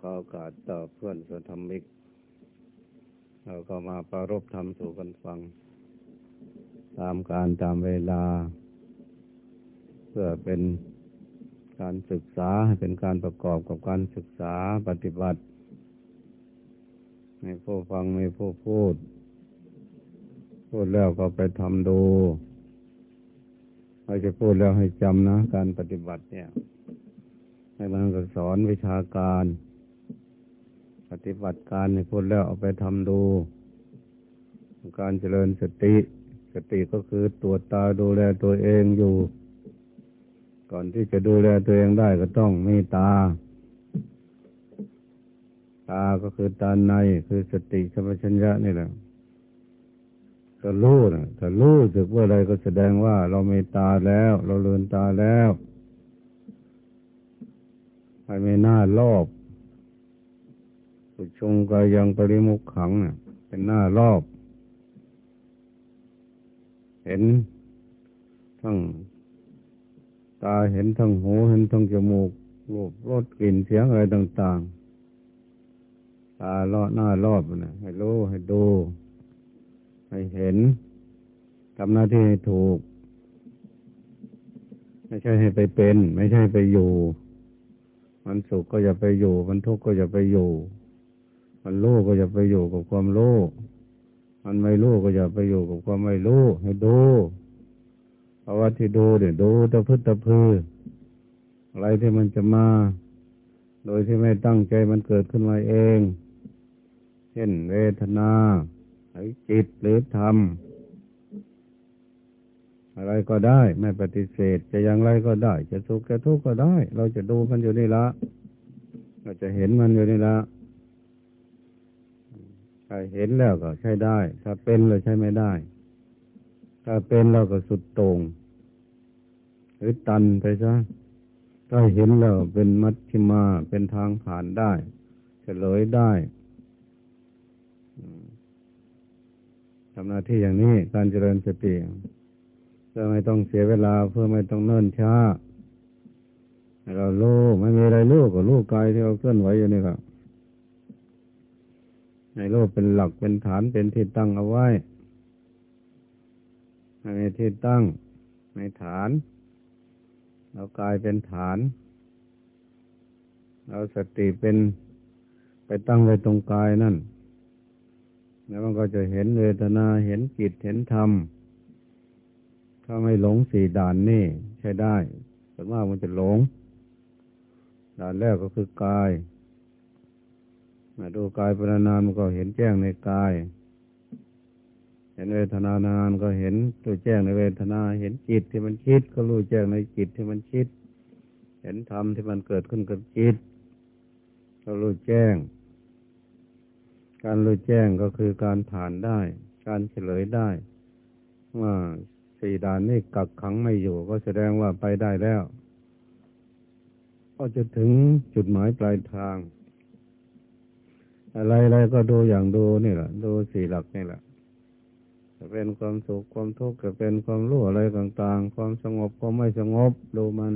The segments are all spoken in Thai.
ก็โอกาสต่อเพื่อนส่วนธรรมิก เราก็มาประรบธรรมสู่กันฟัง ตามการตามเวลา เพื่อเป็นการศึกษาเป็นการประกอบกับการศึกษาปฏิบัติ ให้ผู้ฟังให้ผู้พูด พูดแล้วก็ไปทำดูเราจะพูดแล้วให้จำนะ การปฏิบัติเนี่ยให้มันก็สอนวิชาการ ปฏิบัติการให้พูดแล้วเอาไปทำดู การเจริญสติ สติก็คือตัวตาดูแลตัวเองอยู่ ก่อนที่จะดูแลตัวเองได้ก็ต้องมีตา ตาก็คือตาในคือสติสัมปชัญญะนี่แหละก็รู้นะถ้ารู้สึกว่าอะไรก็แสดงว่าเรามีตาแล้ว เราเลือนตาแล้วให้ไม่น่ารอบ สุชงกายังปริมุขขังเนี่ยเป็นหน้ารอบ เห็นทั้งตาเห็นทั้งหูเห็นทั้งจมูกรูปรสกลิ่นเสียงอะไรต่าง ๆ ตาลอดหน้ารอบนะให้รู้ให้ดู ให้เห็นทำหน้าที่ให้ถูก ไม่ใช่ให้ไปเป็น ไม่ใช่ไปอยู่ มันสุขก็อย่าไปอยู่ มันทุกข์ก็อย่าไปอยู่ มันรู้ก็อย่าไปอยู่กับความรู้มันไม่รู้ก็อย่าไปอยู่กับความไม่รู้ให้ดูเพราะว่าที่ดูเนี่ยดูตะพึ่ตะพือ อะไรที่มันจะมา โดยที่ไม่ตั้งใจมันเกิดขึ้นมาเอง เช่นเวทนาหรือจิตหรือธรรมอะไรก็ได้ไม่ปฏิเสธ จะอย่างไรก็ได้ จะสุขจะทุกข์ก็ได้ เราจะดูมันอยู่นี่ละเราจะเห็นมันอยู่นี่ละ ถ้าเห็นแล้วก็ใช้ได้ ถ้าเป็นเราใช้ไม่ได้ ถ้าเป็นเราก็สุดตรงหรือตันไปซะถ้าเห็นแล้วเป็นมัชชิมาเป็นทางผ่านได้เฉลยได้ทำหน้าที่อย่างนี้การเจริญสติเพื่อไม่ต้องเสียเวลาเพื่อไม่ต้องเนิ่นช้าเราโลไม่มีอะไรโล่ก็โล่กายที่เราเคลื่อนไหวอยู่นี่ครับ ในโลกเป็นหลักเป็นฐานเป็นที่ตั้งเอาไว้ในที่ตั้งในฐาน เรากายเป็นฐาน เราสติเป็นไปตั้งไว้ตรงกายนั่น แล้วมันก็จะเห็นเวทนาเห็นจิตเห็นธรรม ถ้าไม่หลงสี่ด่านนี่ใช้ได้ส่วนมากมันจะหลง ด่านแรกก็คือกาย มาดูกายปรนานมันก็เห็นแจ้งในกาย เห็นเวทนานานก็เห็นตัวแจ้งในเวทนา เห็นจิตที่มันคิดก็รู้แจ้งในจิตที่มันคิด เห็นธรรมที่มันเกิดขึ้นกับจิต ก็รู้แจ้ง การรู้แจ้งก็คือการผ่านได้ การเฉลยได้ ว่าสี่ด่านนี้กักขังไม่อยู่ ก็แสดงว่าไปได้แล้ว ก็จะถึงจุดหมายปลายทาง อะไรอะไรก็ดูอย่างดูนี่แหละดูสี่หลักนี่แหละจะเป็นความสุขความทุกข์จะเป็นความรู้อะไรต่าง ๆ ความสงบความไม่สงบ ดูมัน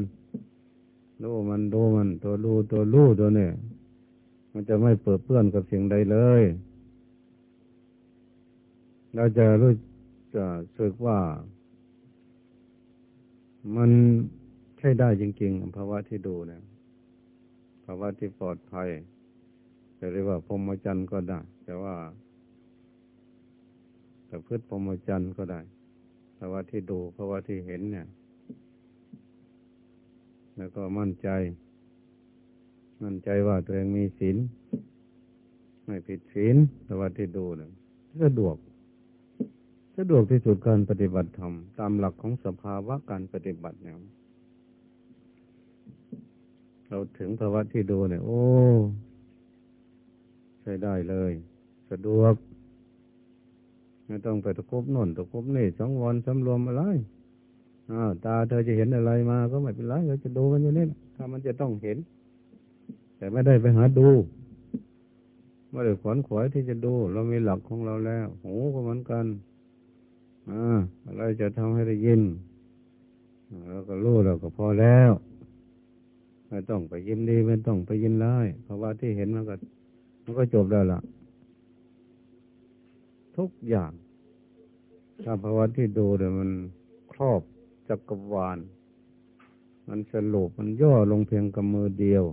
ดูมันดูมัน ตัวรู้ตัวรู้ตัวเนี่ยมันจะไม่เปิดเปื้อนกับสิ่งใดเลย เราจะรู้จะสึกว่า มันใช่ได้จริง ๆภาวะที่ดูเนี่ยภาวะที่ปลอดภัย จะเรียกว่าพรหมจรรย์ก็ได้ แต่ว่าแต่พืชพรหมจรรย์ก็ได้ภาวะที่ดูภาวะที่เห็นเนี่ย แล้วก็มั่นใจ มั่นใจว่าตัวเองมีศีลไม่ผิดศีลแต่ว่าที่ดูเนี่ยสะดวกสะดวกที่สุดการปฏิบัติธรรมตามหลักของสภาวะการปฏิบัติเนี่ยเราถึงภาวะที่ดูเนี่ย โอ้ ใช้ได้เลย สะดวก ไม่ต้องไปตะคบน่นตะคบนี่สองวันสำรวมอะไรอ้าวตาเธอจะเห็นอะไรมาก็ไม่เป็นไรเราจะดูกันอยู่นี่ถ้ามันจะต้องเห็น แต่ไม่ได้ไปหาดูไม่ได้ขวนขวายที่จะดู เรามีหลักของเราแล้วหูก็เหมือนกันอ่าอะไรจะทำให้ได้ยินเราก็รู้เราก็พอแล้ว ไม่ต้องไปยิ้มดีไม่ต้องไปยินร้ายเพราะว่าที่เห็นมันก็ มันก็จบแล้วล่ะ ทุกอย่างถ้าภาวะที่ดูเดี๋ยมันครอบจักรวาล มันสรุปมันย่อลงเพียงกับมือเดียว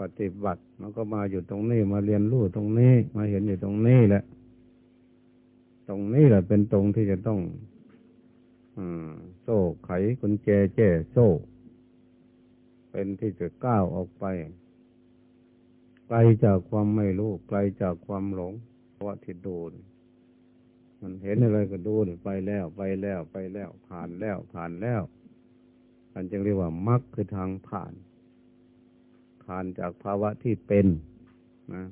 ปฏิบัติมันก็มาอยู่ตรงนี้มาเรียนรู้ตรงนี้ มาเห็นอยู่ตรงนี้แหละ ตรงนี้แหละเป็นตรงที่จะต้องอโซ่ไขกุญแจแจ้โซ่ เป็นที่จะก้าวออกไป ไกลจากความไม่รู้ไกลจากความหลงเพราะที่ดูมันเห็นอะไรก็ดูไปแล้วไปแล้วไปแล้ว ผ่านแล้วผ่านแล้วอันจึงเรียกว่ามรรคคือทางผ่าน ผ่านจากภาวะที่เป็นนะ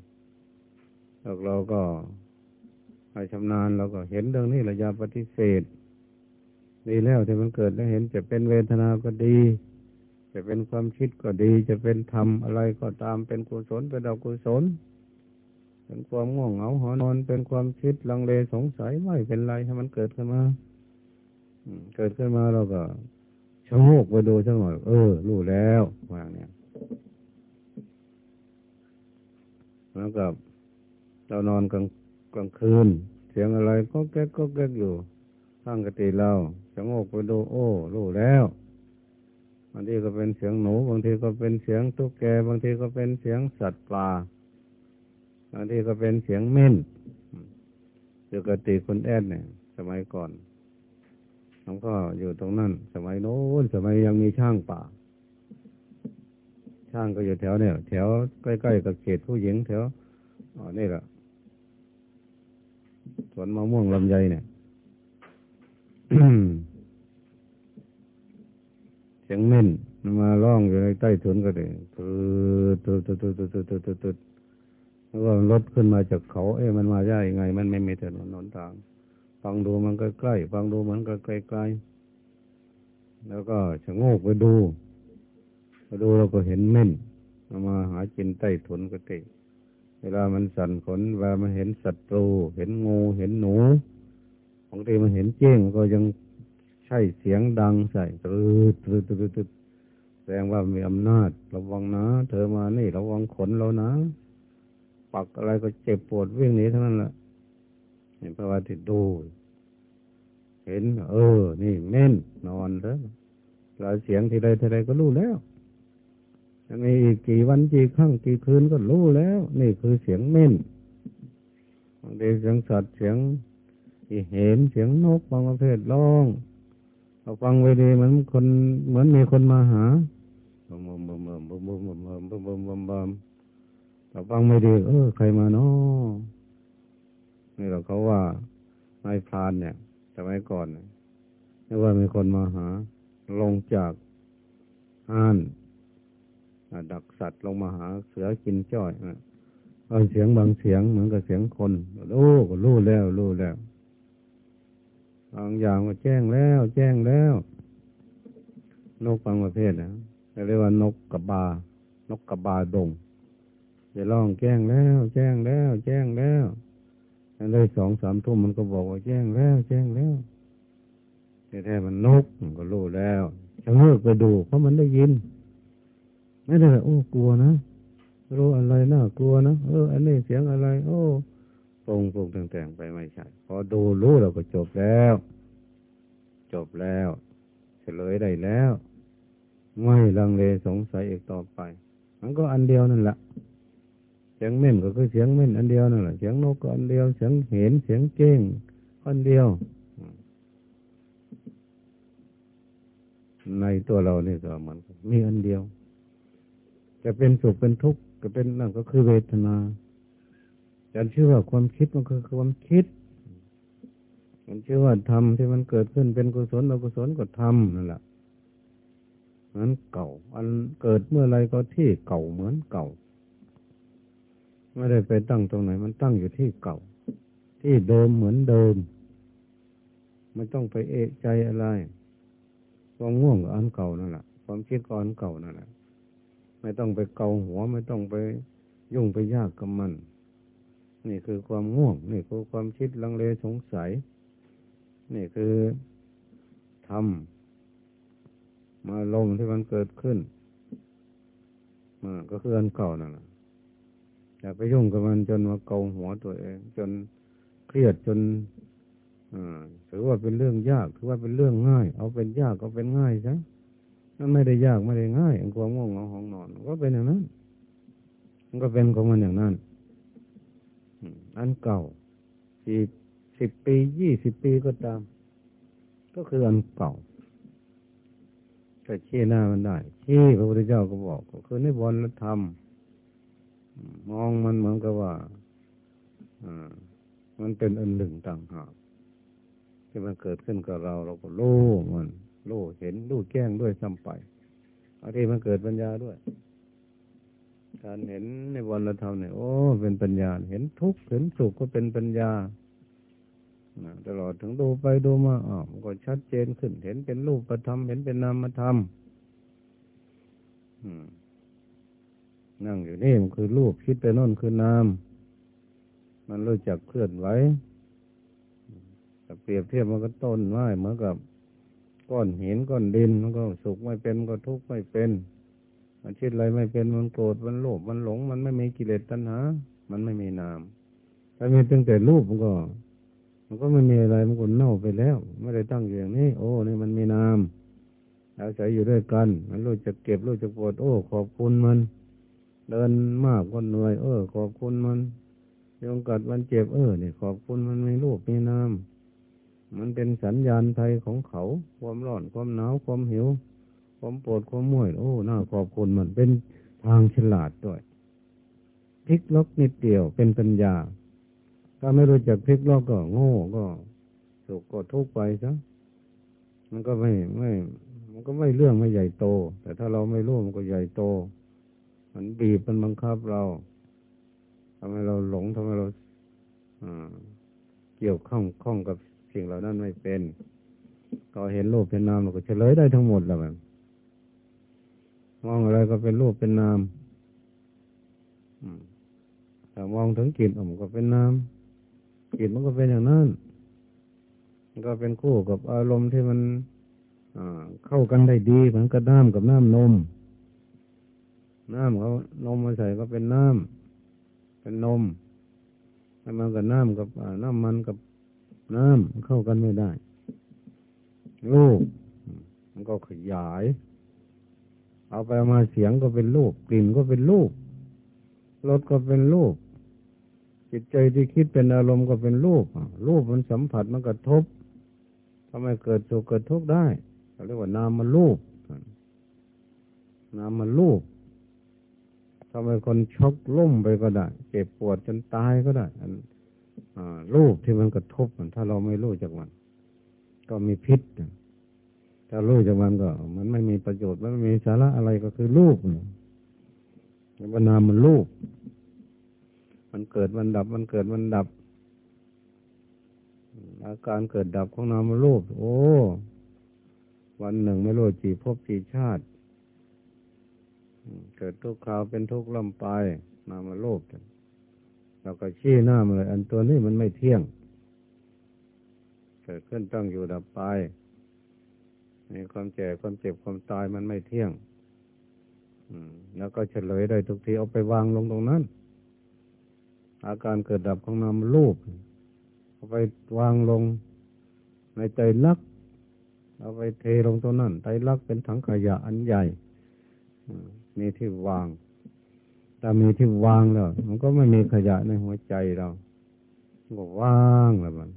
แล้วเราก็ให้ชำนาญเราก็เห็นเรื่องนี้ระยะปฏิเสธดีแล้วที่มันเกิดแล้วเห็นจะเป็นเวทนาก็ดี จะเป็นความคิดก็ดี จะเป็นธรรมอะไรก็ตามเป็นกุศลเป็นอกุศลเป็นความง่วงเหงาหอนอน เป็นความคิดลังเลสงสัยไม่เป็นไรให้มันเกิดขึ้นมาเกิดขึ้นมาเราก็ชะโงกไปดูสักหน่อย เออ รู้แล้วว่าอย่างเนี้ยแล้วก็เรานอนกลางกลางคืน เสียงอะไรก็แก๊กก็แก๊กอยู่ข้างกติเราชะโงกไปดู โอ้ รู้แล้วางทีก็เป็นเสียงหนู บางทีก็เป็นเสียงตุ๊กแก บางทีก็เป็นเสียงสัตว์ปลา บางทีก็เป็นเสียงเม่นอยู่กติคนแอดเนี่ย สมัยก่อนหลวงพ่ออยู่ตรงนั้น สมัยโน้นสมัยยังมีช่างป่า ช่างก็อยู่แถวเนี่ย แถวใกล้ๆกับเขตผู้หญิงแถวอ๋อนี่แหละสวนมะม่วงลำไยเนี่ย เสียงเม่นมาร้องอยู่ในใต้ถุนก็เลยตืดตืดตืดตืดตืดตืดตืดตืดแล้วก็รถขึ้นมาจากเขา เอ๊ะมันมาได้ยังไง มันไม่มีถนนหนทาง ฟังดูมันก็ใกล้ ฟังดูมันก็ไกลๆแล้วก็ชะโงกไปดูพอดูเราก็เห็นเม่นมาหากินใต้ถุนก็ติเวลามันสั่นขนเวลามันเห็นศัตรู เห็นงู เห็นหนูบางทีมันเห็นเจ้งก็ยัง ใช่เสียงดังใส่ตืดตืดตืดตืดแสดงว่ามีอำนาจ ระวังนะ เธอมานี่ระวังขนเรานะ ปักอะไรก็เจ็บปวดวิ่งหนีเทั้งนั้นแหละเห็นพระวาติดดูเห็น เออ นี่เม่นนอนแล้วเราเสียงทีใดทีใดก็รู้แล้วจะมีอีกกี่วันกี่ครั้งกี่คืนก็รู้แล้ว นี่คือเสียงเม่นบางทีเสียงสัตว์เสียงที่เห็นเสียงนกบางประเภทร้อง เราฟังไปดีเหมือนคนเหมือนมีคนมาหาบึมบึมบึมบึมบึมบึมบึมบึมบึมบึมบึมเราฟังไม่ดี เออ ใครมาเนาะนี่เราเขาว่านายพรานเนี่ยสมัยก่อนเนี่ยว่ามีคนมาหา ลงจากห้านดักสัตว์ลงมาหาเสือกินจ้อยเอาเสียงบางเสียงเหมือนกับเสียงคนโอ้ก็รู้แล้วรู้แล้ว บางอย่างก็แจ้งแล้ว แจ้งแล้ว นกบางประเภทนะเรียกว่านกกระบา นกกระบาดงจะร้องแจ้งแล้ว แจ้งแล้ว แจ้งแล้วอันได้สองสามทุ่มมันก็บอกว่าแจ้งแล้ว แจ้งแล้วแต่แท้มันนกมันก็รู้แล้วจะเลิกไปดู เพราะมันได้ยิน ไม่ได้โอ้กลัวนะรู้อะไรน่ากลัวนะเออ อันนี้เสียงอะไร โอ้ ปรงปรงแต่งไปไม่ใช่ พอดูรู้เราก็จบแล้ว จบแล้วเฉลยได้แล้ว ไม่ลังเลสงสัยอีกต่อไป มันก็อันเดียวนั่นแหละเสียงเม่นก็คือเสียงเม่นอันเดียวนั่นแหละเสียงนกก็อันเดียวเสียงเห็นเสียงเก้งอันเดียว ในตัวเรานี่ก็มันมีอันเดียว จะเป็นสุขเป็นทุกข์ก็เป็นนั่นก็คือเวทนา ฉันเชื่อว่าความคิดมันคือความคิดมันเชื่อว่าธรรมที่มันเกิดขึ้นเป็นกุศลอกุศลก็ธรรมนั่นแหละนั้นเก่า อันเกิดเมื่อไรก็ที่เก่าเหมือนเก่า ไม่ได้ไปตั้งตรงไหน มันตั้งอยู่ที่เก่า ที่เดิมเหมือนเดิม ไม่ต้องไปเอะใจอะไรความง่วงอันเก่านั่นแหละความคิดก็อันเก่านั่นแหละไม่ต้องไปเกาหัว ไม่ต้องไปยุ่งไปยากกับมัน นี่คือความง่วง นี่คือความคิดลังเลสงสัย นี่คือทำมาลมที่มันเกิดขึ้นอ่าก็คืออันเก่านั่นแหละอย่าไปยุ่งกับมันจนมาเกาหัวตัวเอง จนเครียดจนอ่าถือว่าเป็นเรื่องยากถือว่าเป็นเรื่องง่าย เอาเป็นยากก็เป็นง่ายซะมันไม่ได้ยากไม่ได้ง่ายความง่วงเหงาห้องนอน ก็เป็นอย่างนั้น มันก็เป็นของมันอย่างนั้น อันเก่าสี่สิบปียี่สิบปีก็ตาม ก็คืออันเก่าก็ชี้หน้ามันได้ชี้พระพุทธเจ้าก็บอกก็คือในบนธรรมมองมันเหมือนกับว่าอ่า มันเป็นอันหนึ่งต่างหากที่มันเกิดขึ้นกับเราเราก็รู้มันรู้เห็นรู้แจ้งด้วยซ้ำไปบางทีมันเกิดปัญญาด้วย การเห็นในวันเราทำเนี่ยโอ้เป็นปัญญา เห็นทุกข์เห็นสุขก็เป็นปัญญาตลอดถึงดูไปดูมาอ๋อมันก็ชัดเจนขึ้น เห็นเป็นรูปประธรรมเห็นเป็นนามธรรมนั่งอยู่นี่มันคือรูปคิดไปโน่นคือนามมันรู้จักเคลื่อนไหวแต่เปรียบเทียบมันก็ต้นไม้เหมือนกับ ก้อนหินก้อนดินมันก็สุขไม่เป็นมันก็ทุกข์ไม่เป็น มันคิดอะไรไม่เป็นมันโกรธมันโลภมันหลง มันไม่มีกิเลสตัณหา มันไม่มีนาม ถ้ามีตั้งแต่รูปมันก็ มันก็ไม่มีอะไรมันก็เน่าไปแล้ว ไม่ได้ตั้งอย่างนี้ โอ้นี่มันมีนามอาศัยอยู่ด้วยกัน มันรู้จักเก็บรู้จักปวดโอ้ ขอบคุณมัน เดินมากก็เหนื่อย เออ ขอบคุณมันยงกัดมันเจ็บเออเนี่ยขอบคุณมันมีรูปมีนามมันเป็นสัญญาณไทยของเขา ความร้อนความหนาวความหิว ความปวดความม่วยโอ้น่าขอบคุณมันเป็นทางฉลาดด้วยพลิกล็อกนิดเดียวเป็นปัญญา ถ้าไม่รู้จักพลิกล็อกก็โง่ก็สุขก็ทุกข์ไปซะมันก็ไม่ไม่ มันก็ไม่เรื่องไม่ใหญ่โต แต่ถ้าเราไม่รู้มันก็ใหญ่โต มันบีบมันบังคับเราทำให้เราหลงทำให้เราเกี่ยวข้องข้องกับสิ่งเหล่านั้นไม่เป็น ก็เห็นรูปเป็นนามเราก็เฉลยได้ทั้งหมดแล้วแบบ มองอะไรก็เป็นรูปเป็นนามแต่มองถึงกิจมันก็เป็นนามกิจมันก็เป็นอย่างนั้นมันก็เป็นคู่กับอารมณ์ที่มันเข้ากันได้ดีเหมือนกับน้ำกับน้ำนม น้ำเขานมมาใส่ก็เป็นน้ำเป็นนมแล้วมันกับน้ำกับน้ำมันกับน้ำเข้ากันไม่ได้ลูกมันก็ขยาย เอาไปมาเสียงก็เป็นลูกกลิ่นก็เป็นลูกรสก็เป็นลูกจิตใจที่คิดเป็นอารมณ์ก็เป็นรูปรูปมันสัมผัสมันกระทบทำไมเกิดสุขเกิดทุกข์ได้เขาเรียกว่านามมันรูปนามมันรูปทำไมคนช็อกล่มไปก็ได้ เจ็บปวดจนตายก็ได้รูปที่มันกระทบมันถ้าเราไม่รู้จากมัน ก็มีพิษ ถ้ารู้จากมันก็ มันไม่มีประโยชน์มันไม่มีสาระอะไรก็คือรูปเนี่ยนามมันรูป มันเกิดมันดับ มันเกิดมันดับ อาการเกิดดับของนามรูป โอ้ วันหนึ่งไม่รู้จีพบจีชาติ เกิดทุกคราวเป็นทุกข์ลำไปนามรูปเราก็ชี้หน้ามาเลย อันตัวนี้มันไม่เที่ยง เกิดขึ้นตั้งอยู่ดับไป มีความแก่ความเจ็บความตายมันไม่เที่ยงแล้วก็เฉลยได้ทุกทีเอาไปวางลงตรงนั้น อาการเกิดดับของนามรูปเอาไปวางลงในใจลัก เอาไปเทลงตรงนั้นใจลักเป็นถังขยะอันใหญ่มีที่วางถ้ามีที่วางแล้ว มันก็ไม่มีขยะในหัวใจเราก็ว่างแล้วมัน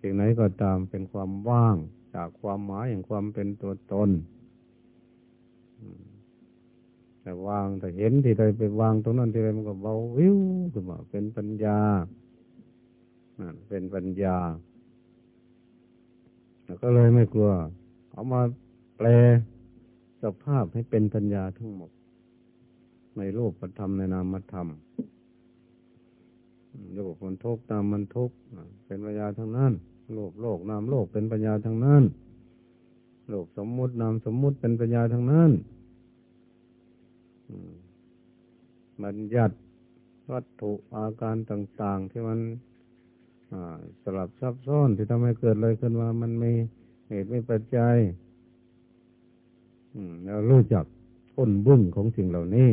สิ่งไหนก็ตามเป็นความว่าง จากความหมายอย่างความเป็นตัวตนแต่วางแต่เห็นที่ใดไปวางตรงนั้นที่ใดมันก็เบาวิวขึ้นมาเป็นปัญญาเป็นปัญญาแล้วก็เลยไม่กลัว เอามาแปลสภาพให้เป็นปัญญาทั้งหมด ในรูปธรรมในนามธรรมรูปมันทุกนามมันทุกเป็นปัญญาทั้งนั้น โลกโลกนามโลกเป็นปัญญาทั้งนั้นโลกสมมุตินามสมมุติเป็นปัญญาทั้งนั้นบัญญัติวัตถุอาการต่าง ๆ ที่มันสลับซับซ้อนที่ทำให้เกิดอะไรขึ้นมา มันมีเหตุไม่ปัจจัยเรารู้จักพ้นบึ้งของสิ่งเหล่านี้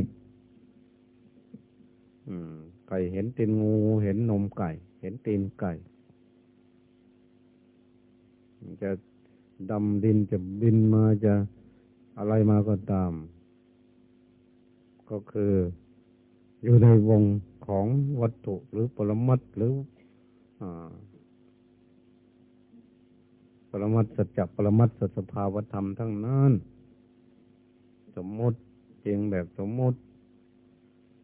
ไก่เห็นตีนงู เห็นนมไก่ เห็นตีนไก่ จะดำดินจะบินมาจะอะไรมาก็ตาม ก็คืออยู่ในวงของวัตถุหรือปรมัตหรืออปรมัตสัจจปรมัตสัสภาวธรรมทั้งนั้น สมมติจริงแบบสมมติ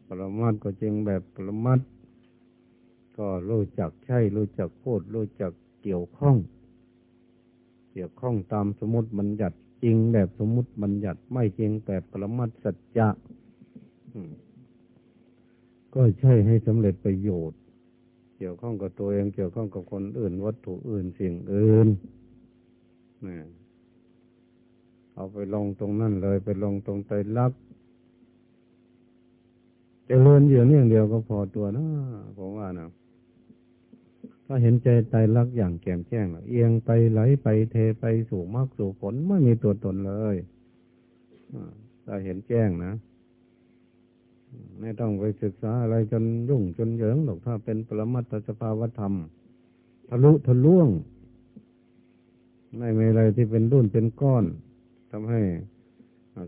ปรมัตก็จริงแบบปรมัตก็รู้จักใช่รู้จักพูดรู้จักเกี่ยวข้อง เกี่ยวข้องตามสมมติบัญญัติจริงแบบสมมติบัญญัติไม่จริงแบบปรมัตสัจจะก็ใช่ให้สำเร็จประโยชน์ เกี่ยวข้องกับตัวเองเกี่ยวข้องกับคนอื่น วัตถุอื่นสิ่งอื่นนี่เอาไปลงตรงนั่นเลย ไปลงตรงไตรลักจะเลื่อนอยู่นี่อย่างเดียวก็พอตัวนะผมว่านะ ถ้าเห็นใจไตรลักอย่างแก่มแจ้งเอียงไปไหลไปเทไปสู่มรรคสู่ผลไม่มีตัวตนเลยถ้าเห็นแจ้งนะไม่ต้องไปศึกษาอะไรจนยุ่งจนเหยิงหรอกถ้าเป็นปรมัตถสภาวธรรม ทะลุทะลวง ไม่มีอะไรที่เป็นรุ่นเป็นก้อนทำให้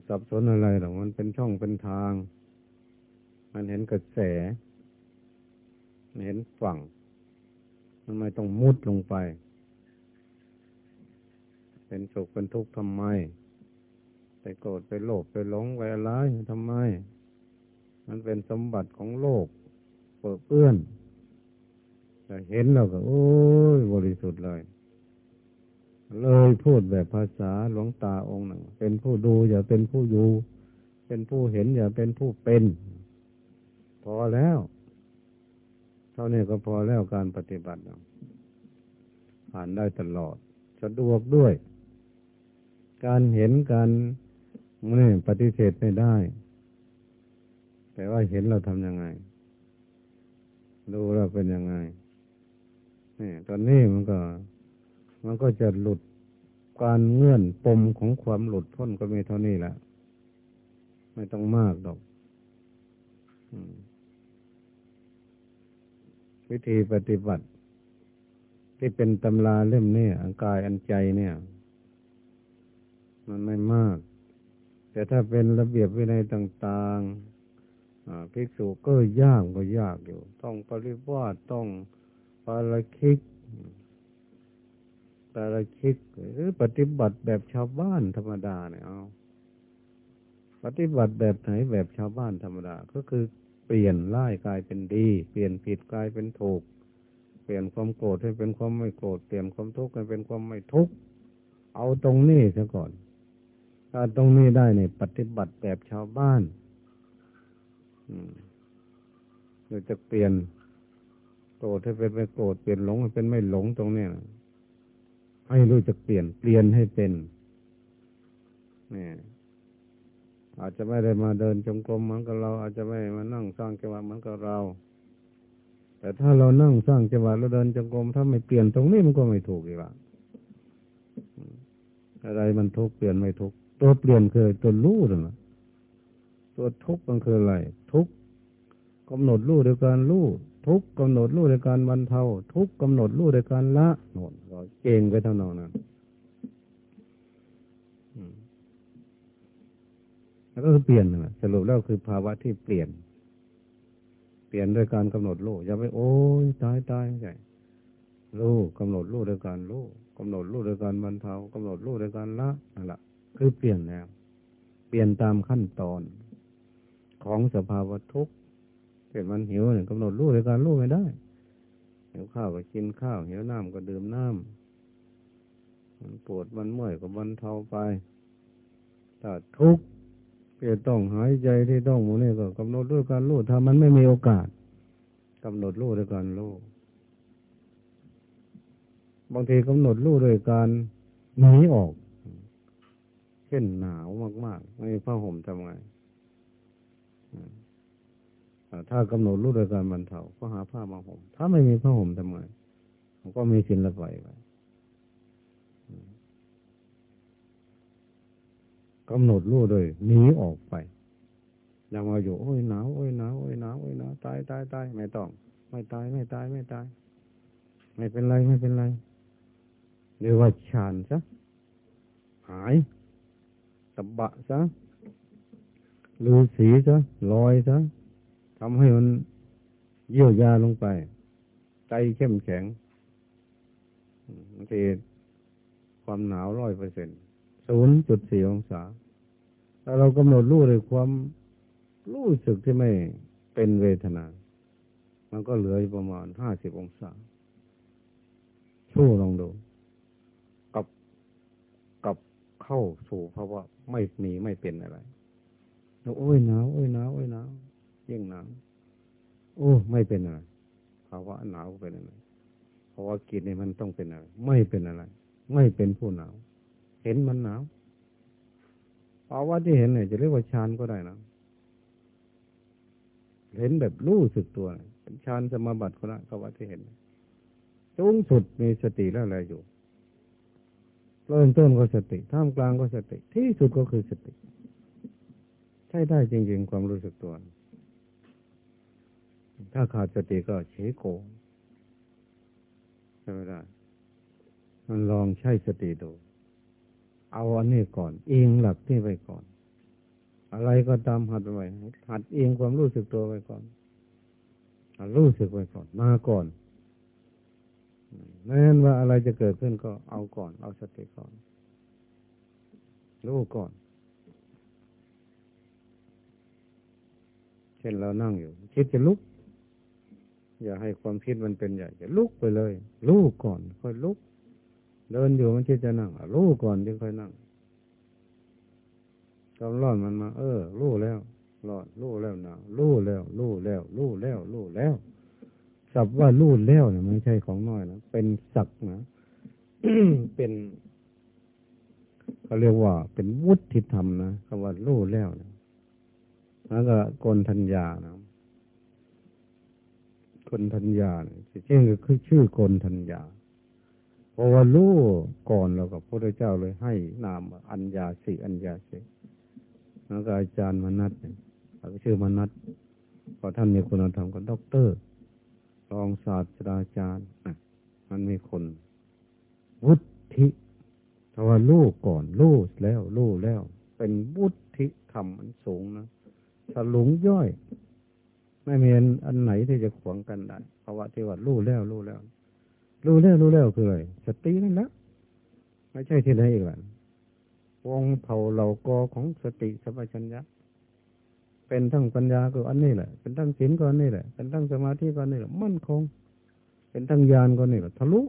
สับสนอะไรหรอกมันเป็นช่องเป็นทาง มันเห็นกระแส มันเห็นฝั่ง มันไมต้องมุดลงไป เป็นสุขเป็นทุกข์ทำไม ไปโกรธไปโลภไปหลงไปอะไรทำไม มันเป็นสมบัติของโลก เปิดเปื้อนแต่เห็นเราก็ โอ้ยบริสุทธิ์เลย เลยพูดแบบภาษาหลวงตาองค์หนึ่งเป็นผู้ดูอย่าเป็นผู้อยู่ เป็นผู้เห็นอย่าเป็นผู้เป็น พอแล้ว เท่านี้ก็พอแล้วการปฏิบัติผ่านได้ตลอด สะดวกด้วย การเห็นการนี่ปฏิเสธไม่ได้ แต่ว่าเห็นเราทำยังไง ดูเราเป็นยังไงนี่ตอนนี้มันก็ มันก็จะหลุดการเงื่อนปมของความหลุดพ้นก็มีเท่านี้แหละ ไม่ต้องมากดอก วิธีปฏิบัติ ที่เป็นตำราเล่มนี้อังกายอันใจเนี่ย มันไม่มาก แต่ถ้าเป็นระเบียบวินัยต่างๆภิกษุก็ยากก็ยากอยู่ ต้องปริวาสต้องปาราคิกปาราคิกหรือปฏิบัติแบบชาวบ้านธรรมดาเนี่ยเอาปฏิบัติแบบไหนแบบชาวบ้านธรรมดา ก็คือ เปลี่ยนร้ายกลายเป็นดี เปลี่ยนผิดกลายเป็นถูก เปลี่ยนความโกรธให้เป็นความไม่โกรธ เปลี่ยนความทุกข์ให้เป็นความไม่ทุกข์ เอาตรงนี้ซะก่อน ถ้าตรงนี้ได้เนี่ยปฏิบัติแบบชาวบ้านเราจะเปลี่ยนโกรธให้เป็นไม่โกรธ เปลี่ยนหลงให้เป็นไม่หลงตรงนี้ให้รู้จักเปลี่ยน เปลี่ยนให้เป็นนี่ อาจจะไม่ได้มาเดินจงกรมเหมือนกับเรา อาจจะไม่มานั่งสร้างจังหวะเหมือนกับเรา แต่ถ้าเรานั่งสร้างจังหวะเราเดินจงกรมถ้าไม่เปลี่ยนตรงนี้มันก็ไม่ถูกอีกละอะไรมันทุกเปลี่ยนไม่ทุกตัวเปลี่ยนคือตัวรู้หรือเปล่าตัวทุกมันคืออะไร ทุกกำหนดรู้โดยการรู้ทุกกำหนดรู้โดยการบรรเทา ทุกกำหนดรู้โดยการละโน่นก็เก่งไปทั้งนองนั้ แล้วก็คือเปลี่ยนนะสรุปแล้วคือภาวะที่เปลี่ยน เปลี่ยนโดยการกำหนดรู้อย่าไปโอ้ยตายตายใช่รู้กำหนดรู้โดยการรู้กำหนดรู้โดยการบรรเทากำหนดรู้โดยการละนั่นแหละคือเปลี่ยนแล้วเปลี่ยนตามขั้นตอนของสภาวะทุกข์เกิดมันหิวเนี่ยกำหนดรู้ในการรู้ไม่ได้หิวข้าวก็กินข้าวหิวน้ำก็ดื่มน้ำมันปวดมันเมื่อยก็บรรเทาไปถ้าทุกข์ ที่ต้องหายใจที่ต้องมูนี่ก็กำหนดด้วยการรู้ถ้ามันไม่มีโอกาสกำหนดรู้ด้วยการรู้บางทีกำหนดรู้ด้วยการหนีออก เช่นหนาวมากๆ ไม่มีผ้าห่มทำไงถ้ากำหนดรู้โดยการบรรเทาก็หาผ้ามาห่มถ้าไม่มีผ้าห่มทำไงมันก็มีสินละไปไป กำหนดรู้เลยหนีออกไปอย่ามาอยู่โอ้ยหนาวโอ้ยหนาวโอ้ยหนาวโอ้ยหนาวตายตายตายไม่ต้อง ไม่ตายไม่ตายไม่ตาย ไม่เป็นไรไม่เป็นไรเรียกว่าฌานซะหายสบะซะลือสีซะลอยซะทำให้มันเยี่ยวยาลงไป ใจเข้มแข็งบางทีความหนาวร้อยเปอร์เซ็นต์ ศูนย์จุดสี่องศาถ้าเรากำหนดรู้เลยความรู้สึกที่ไม่เป็นเวทนา มันก็เหลือประมาณห้าสิบองศาชู้ลองดูกับกับเข้าสู่ภาวะไม่มีไม่เป็นอะไรโอ้ยหนาวโอ้ยหนาวโอ้ยหนาวยิ่งหนาวโอ้ไม่เป็นอะไรภาวะหนาวเป็นอะไรเพราะว่ากินนี่มันต้องเป็นอะไร ไม่เป็นอะไร ไม่เป็นผู้หนาว เห็นมันหนาวภาวะที่เห็นเนี่ยจะเรียกว่าฌานก็ได้นะเห็นแบบรู้สึกตัวเป็นฌานสมาบัติก็ได้ภาวะที่เห็นสูงสุดมีสติแล้วอะไรอยู่เริ่มต้นก็สติท่ามกลางก็สติ ที่สุดก็คือสติ ใช่ได้จริง ๆ ความรู้สึกตัว ถ้าขาดสติก็เฉโกใช่ไหมได้ มันลองใช้สติดู เอาอันนี้ก่อน เองหลักที่ไปก่อน อะไรก็ตามหัดไว้หัดเองความรู้สึกตัวไว้ก่อนรู้สึกไว้ก่อน มาก่อนแม้นว่าอะไรจะเกิดขึ้นก็เอาก่อน เอาสติก่อน รู้ก่อน เช่นเรานั่งอยู่ คิดจะลุก อย่าให้ความคิดมันเป็นใหญ่จะลุกไปเลยรู้ก่อน ค่อยลุก เดินอยู่มันคิดจะนั่งรู้ก่อนจึงค่อยนั่งกำร้อนมันมา เออรู้แล้วร้อนรู้แล้วหนาวรู้แล้วรู้แล้วรู้แล้วรู้แล้วศัพท์ว่ารู้แล้วเนี่ยไม่ใช่ของน้อยนะเป็นศักนะเป็นเขาเรียกว่า เป็นวุฒิธรรมนะคำว่ารู้แล้วนะแล้วก็กนทัญญานะกนทัญญาเนี่ยชื่อคือชื่อกนทัญญา เพราะว่ารู้ก่อนแล้วกับพระเจ้าเลยให้นามอัญญาสิอัญญาสิแล้วก็อาจารย์มนัตเนี่ยเขาชื่อมนัตพอท่านมีคุณธรรมก็ด็อกเตอร์รองศาสตราจารย์มันมีคน วุฒิถ้าว่าลูกก่อนลูกแล้วลูกแล้ว เป็นวุฒิธรรมมันสูงนะถ้าหลงย่อย ไม่มีอันไหนที่จะขวางกันได้เพราะว่าที่ว่าลูกแล้วลูกแล้ว ลูกแล้วลูกแล้วคืออะไรสตินั่นแหละไม่ใช่ที่ไหนอีกแล้ววงเผ่าเหล่ากอของสติสัมปชัญญะเป็นทั้งปัญญาก็อันนี้แหละ เป็นทั้งศีลก็อันนี้แหละ เป็นทั้งสมาธิก็อันนี้แหละ มั่นคง เป็นทั้งญาณก็นี่แหละทะลุ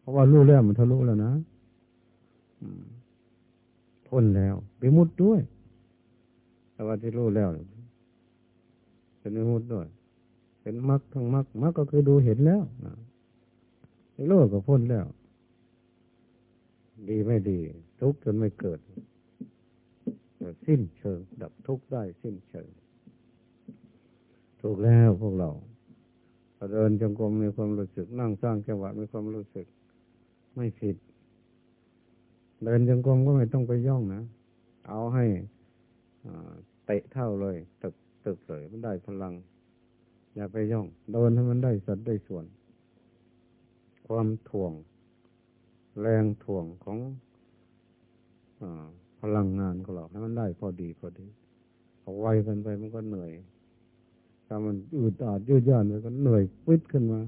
เพราะว่ารู้แล้วมันทะลุแล้วนะพ้นแล้วไปมุดด้วย แต่ว่าที่รู้แล้วเป็นมุดด้วย เป็นมรรคทั้งมรรคมรรคก็คือดูเห็นแล้วนะ ที่รู้ก็พ้นแล้ว ดีไม่ดี ทุกข์จนไม่เกิด สิ้นเชิง ดับทุกข์ได้สิ้นเชิง ถูกแล้วพวกเราเดินจงกรมมีความรู้สึกนั่งสร้างจังหวะมีความรู้สึก ไม่ผิด เดินจงกรมก็ไม่ต้องไปย่องนะ เอาให้เตะเท่าเลยตึกตึกเลยมันได้พลัง อย่าไปย่อง เดินให้มันได้สัดได้ส่วน ความถ่วง แรงถ่วงของอพลังงานของเราให้มันได้พอดีพอดีเอาไวกันไปมันก็เหนื่อย ถ้ามันอืดอาดยืดย่านไปก็เหนื่อยปิดขึ้นมา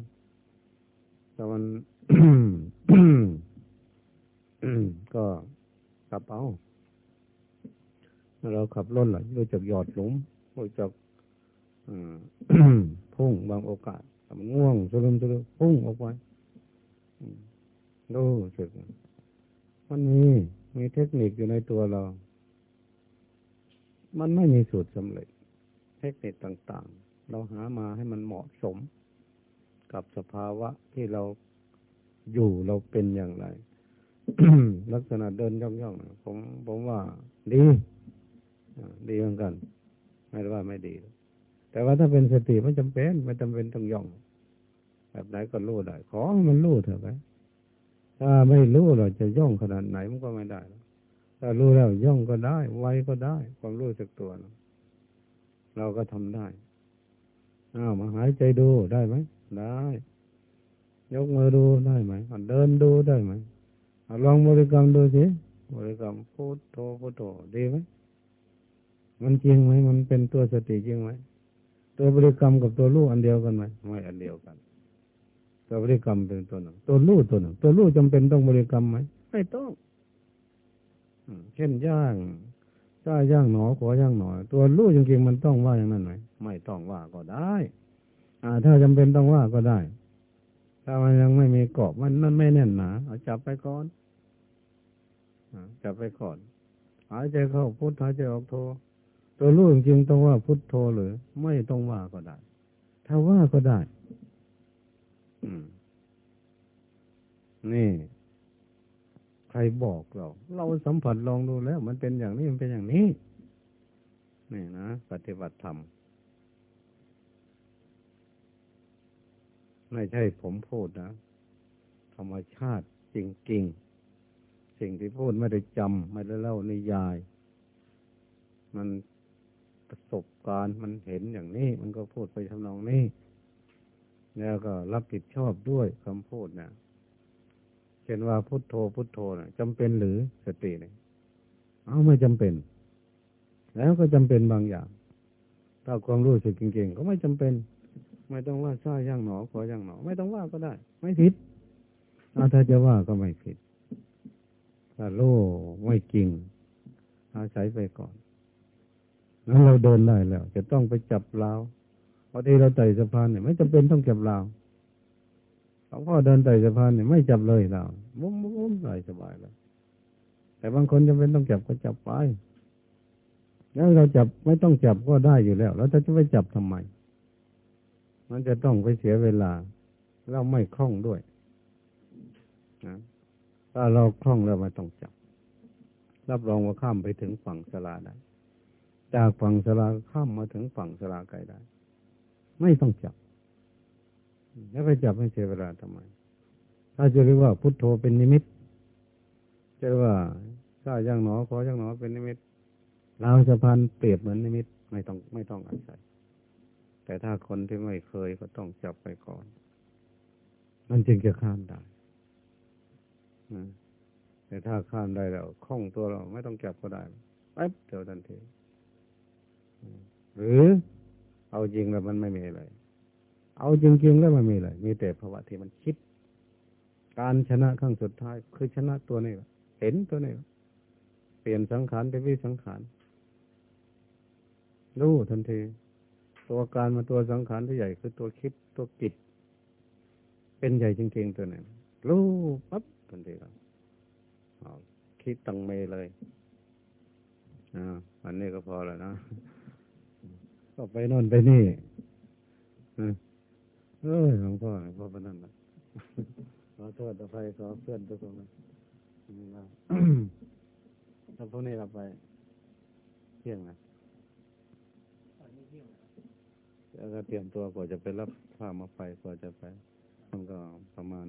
แต่มันก็ขับเอาเราขับรถหล่ะรู้จักหยอดหลุมรู้จักพุ่งบางโอกาสมันง่วงสลุมสลุมพุ่งออกไป รู้สึกมันมีมีเทคนิคอยู่ในตัวเรา มันไม่มีสูตรสำเร็จ เทคนิคต่าง ๆ เราหามาให้มันเหมาะสม กับสภาวะที่เราอยู่เราเป็นอย่างไร ลักษณะเดินย่องๆผมผมว่า ดีดีเหมือนกัน ไม่ได้ว่าไม่ดี แต่ว่าถ้าเป็นสติไม่จำเป็น ไม่จำเป็นต้องย่อง แบบไหนก็รู้ได้ ขอให้มันรู้เถอะไปถ้าไม่รู้เราจะย่องขนาดไหนมันก็ไม่ได้ ถ้ารู้แล้วย่องก็ได้ ไวก็ได้ ความรู้สึกตัวเราก็ทำได้อ้าวมาหายใจดูได้ไหมได้ ยกมือดูได้ไหมเดินดูได้ไหมลองบริกรรมดูสิบริกรรมพุทโธพุทโธดีไหมมันจริงไหมมันเป็นตัวสติจริงไหมตัวบริกรรมกับตัวรู้อันเดียวกันไหมไม่อันเดียวกัน ตัวบริกรรมเป็นตัวหนึ่ง ตัวรู้ตัวหนึ่ง ตัวรู้จำเป็นต้องบริกรรมไหมไม่ต้องเช่นย่างถ้าย่างหนอขอย่างหนอตัวรู้จริงๆมันต้องว่าอย่างนั้นไหมไม่ต้องว่าก็ได้ อ่า ถ้าจำเป็นต้องว่าก็ได้ ถ้ามันยังไม่มีเกาะมันนั่นไม่แน่นหนาเอาจับไปก่อนจับไปก่อนหายใจเข้าพุทหายใจออกโทตัวรู้จริงๆต้องว่าพุทโธหรือ ไม่ต้องว่าก็ได้ ถ้าว่าก็ได้ นี่ ใครบอกเรา เราสัมผัสลองดูแล้ว มันเป็นอย่างนี้มันเป็นอย่างนี้ นี่นะปฏิบัติธรรมไม่ใช่ผมพูดนะ ธรรมชาติจริงๆ สิ่งที่พูดไม่ได้จำไม่ได้เล่านิยาย มันประสบการณ์มันเห็นอย่างนี้ มันก็พูดไปทำนองนี้ แล้วก็รับผิดชอบด้วยคำพูดนะเช่นว่าพุทโธพุทโธนะจำเป็นหรือสติเนี่ยเอาไม่จำเป็น แล้วก็จำเป็นบางอย่าง ถ้าความรู้สึกจริงๆก็ไม่จำเป็น ไม่ต้องว่าซ่าย่างหนอขอย่างหนอ ไม่ต้องว่าก็ได้ ไม่ผิดถ้าจะว่าก็ไม่ผิดถ้าโล่ไม่จริงอาศัยไปก่อนนั้นเราเดินได้แล้ว จะต้องไปจับราว พอทีเราไต่สะพานเนี่ยไม่จำเป็นต้องจับราวหลวงพ่อเดินไต่สะพานเนี่ยไม่จับเลยเรามุ้มมุ้มไหลสบายแล้วแต่บางคนจำเป็นต้องจับก็จับไปแล้วเราจับไม่ต้องจับก็ได้อยู่แล้ว แล้วจะไปจับทำไม มันจะต้องไปเสียเวลา เราไม่คล่องด้วยนะถ้าเราคล่องแล้วไม่ต้องจับ รับรองว่าข้ามไปถึงฝั่งสลาได้ จากฝั่งสลาข้ามมาถึงฝั่งสลาไกลได้ ไม่ต้องจับ แล้วไปจับให้เสียเวลาทำไม ถ้าจะเรียกว่าพุทโธเป็นนิมิตจะเรียกว่าถ้าย่างหนอขออย่างหนอเป็นนิมิตเราจะพันเปรียบเหมือนนิมิต ไม่ต้องไม่ต้องอาศัย แต่ถ้าคนที่ไม่เคยก็ต้องจับไปก่อน มันจึงจะข้ามได้แต่ถ้าข้ามได้แล้วคล่องตัวเราไม่ต้องจับก็ได้แป๊บเดียวทันทีหรือ เอาจริงแล้วมันไม่มีอะไร เอาจริงๆแล้วมันมีอะไร มีแต่ภาวะที่มันคิด การชนะขั้งสุดท้าย คือชนะตัวนี้เห็นตัวนี้เปลี่ยนสังขารเป็นวิสังขารรู้ทันที ตัวการมาตัวสังขารที่ใหญ่คือตัวคิดตัวกิจ เป็นใหญ่จริงๆตัวนี้รู้ปั๊บทันทีแล้วคิดตังเมเลยอ่าอันนี้ก็พอแล้วนะ ก็ไปนอนไปนี่เออหลวงพ่อพ่อปนั่นนะขอโทษอภัยขอเพื่อนทุกคนนะถ้าพวกนี้เราไป เที่ยงนะแล้วก็เตรียมตัวกว่าจะไปรับผ้ามาไปกว่าจะไป มันก็ประมาณ